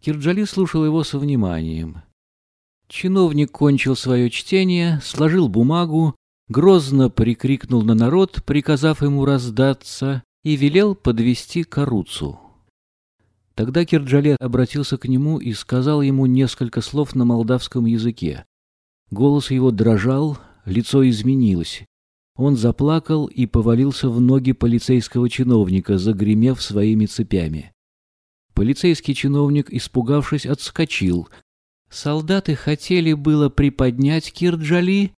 Кирджали слушал его со вниманием. Чиновник кончил свое чтение, сложил бумагу, грозно прикрикнул на народ, приказав ему раздаться, и велел подвести Каруцу. Тогда Кирджали обратился к нему и сказал ему несколько слов на молдавском языке. Голос его дрожал, лицо изменилось. Он заплакал и повалился в ноги полицейского чиновника, загремев своими цепями. Полицейский чиновник, испугавшись, отскочил. Солдаты хотели было приподнять Кирджали,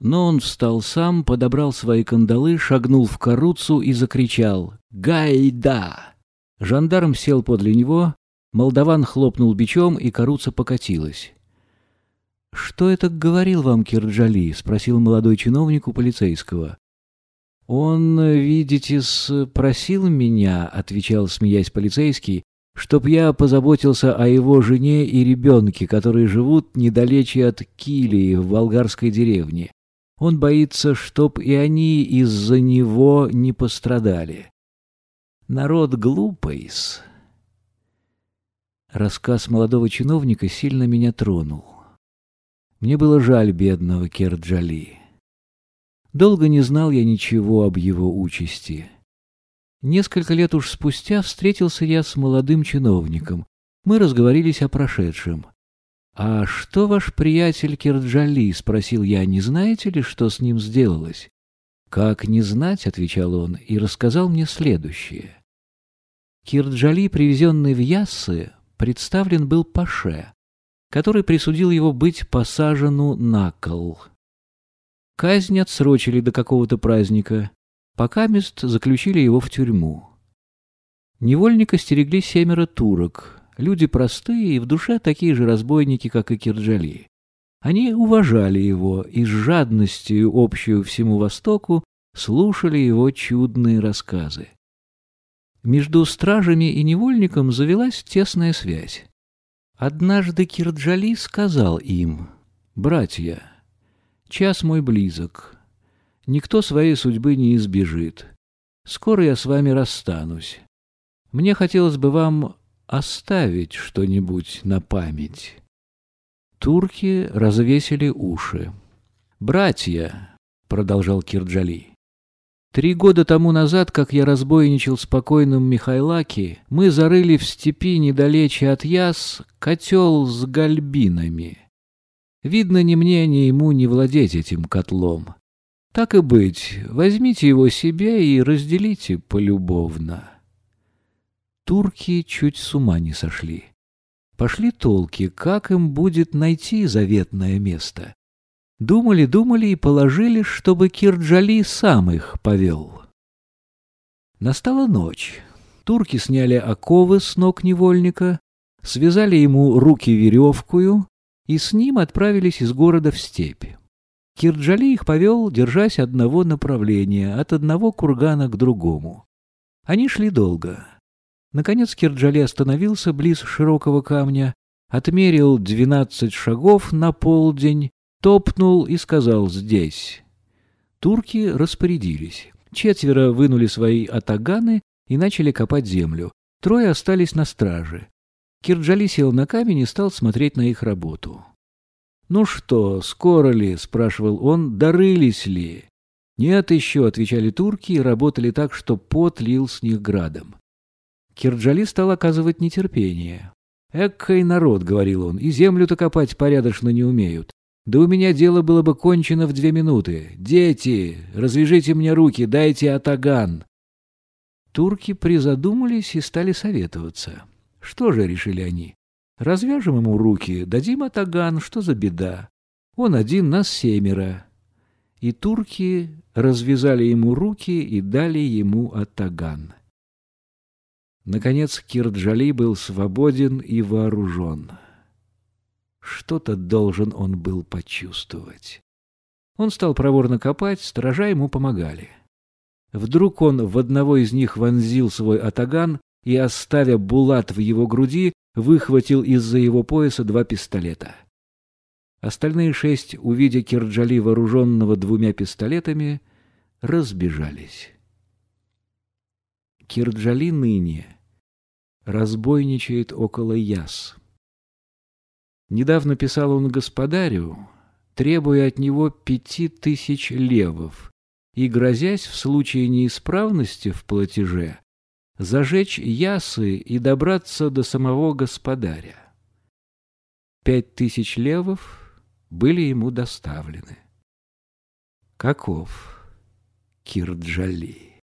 но он встал сам, подобрал свои кандалы, шагнул в каруцу и закричал «Гайда!». Жандарм сел подле него, молдаван хлопнул бичом, и каруца покатилась. «Что это говорил вам Кирджали?» — спросил молодой чиновник у полицейского. «Он, видите, спросил меня», — отвечал, смеясь полицейский, «чтоб я позаботился о его жене и ребенке, которые живут недалече от Килии в болгарской деревне. Он боится, чтоб и они из-за него не пострадали. Народ глупый -с. Рассказ молодого чиновника сильно меня тронул. Мне было жаль бедного Керджали. Долго не знал я ничего об его участи. Несколько лет уж спустя встретился я с молодым чиновником. Мы разговорились о прошедшем. «А что ваш приятель Кирджали?» — спросил я. «Не знаете ли, что с ним сделалось?» «Как не знать?» — отвечал он и рассказал мне следующее. Кирджали, привезенный в Яссы, представлен был Паше, который присудил его быть посажену на кол. Казнь отсрочили до какого-то праздника, пока мест заключили его в тюрьму. Невольника стерегли семеро турок, люди простые и в душе такие же разбойники, как и Кирджали. Они уважали его и с жадностью, общую всему Востоку, слушали его чудные рассказы. Между стражами и невольником завелась тесная связь. Однажды Кирджали сказал им, «Братья, час мой близок, никто своей судьбы не избежит. Скоро я с вами расстанусь. Мне хотелось бы вам оставить что-нибудь на память». Турки развесили уши. «Братья», — продолжал Кирджали, — «три года тому назад, как я разбойничал спокойным Михайлаки, мы зарыли в степи недалече от Яс котел с гальбинами. Видно, ни мне, ни ему не владеть этим котлом. Так и быть, возьмите его себе и разделите полюбовно». Турки чуть с ума не сошли. Пошли толки, как им будет найти заветное место. Думали-думали и положили, чтобы Кирджали сам их повел. Настала ночь. Турки сняли оковы с ног невольника, связали ему руки веревкую и с ним отправились из города в степь. Кирджали их повел, держась одного направления, от одного кургана к другому. Они шли долго. Наконец Кирджали остановился близ широкого камня, отмерил двенадцать шагов на полдень, топнул и сказал «здесь». Турки распорядились. Четверо вынули свои атаганы и начали копать землю. Трое остались на страже. Кирджали сел на камень и стал смотреть на их работу. «Ну что, скоро ли?» — спрашивал он. «Дорылись ли?» «Нет еще», — отвечали турки и работали так, что пот лил с них градом. Кирджали стал оказывать нетерпение. «Эккой народ», — говорил он, — «и землю-то копать порядочно не умеют. Да у меня дело было бы кончено в две минуты. Дети, развяжите мне руки, дайте атаган». Турки призадумались и стали советоваться. Что же, решили они, развяжем ему руки, дадим атаган, что за беда? Он один, нас семеро. И турки развязали ему руки и дали ему атаган. Наконец Кирджали был свободен и вооружен. Что-то должен он был почувствовать. Он стал проворно копать, сторожа ему помогали. Вдруг он в одного из них вонзил свой атаган и, оставя булат в его груди, выхватил из-за его пояса два пистолета. Остальные шесть, увидя Кирджали, вооруженного двумя пистолетами, разбежались. Кирджали ныне разбойничает около Яс. Недавно писал он господарю, требуя от него пяти тысяч левов и грозясь в случае неисправности в платеже зажечь ясы и добраться до самого господаря. Пять тысяч левов были ему доставлены. Каков Кирджали?